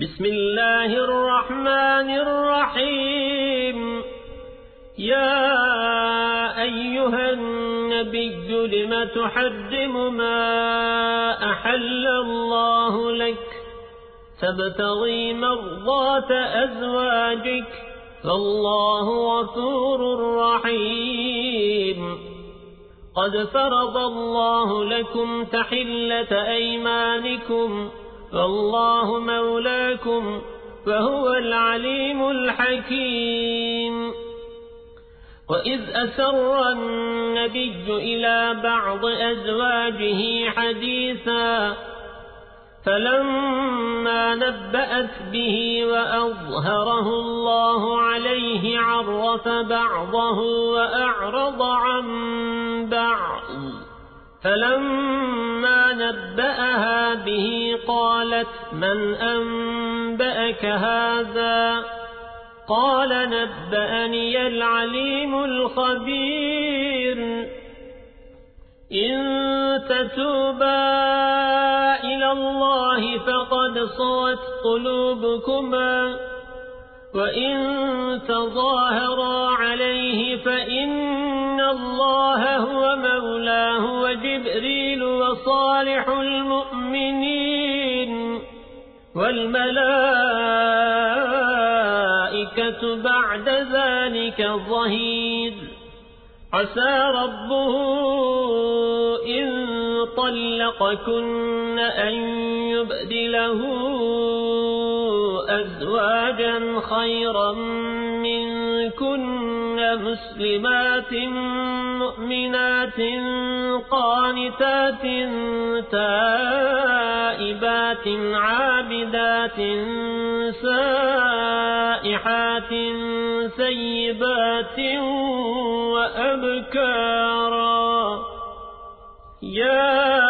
بسم الله الرحمن الرحيم. يا أيها النبي لم تحرم ما أحل الله لك؟ تبتغي مرضات أزواجك. فالله غفور رحيم. قد فرض الله لكم تحلة أيمانكم. فالله مولاكم فهو العليم الحكيم. وإذ أسر النبي إلى بعض أزواجه حديثا فلما نبأت به وأظهره الله عليه عرف بعضه وأعرض عن بعض. فلما نبأها به قالت من أنبأك هذا قال نبأني العليم الخبير إن تتوبا إلى الله فقد صوت قلوبكما وإن تظاهرا عليه فإن الله هو مولاه وجبريل وصالح المؤمنين والملائكة بعد ذلك ظهير. عسى ربه إن طلقكن أن يبدله أزواجا خيرا منكن مسلمات مؤمنات قانتات تائبات عابدات سائحات سيبات وأبكارا. يا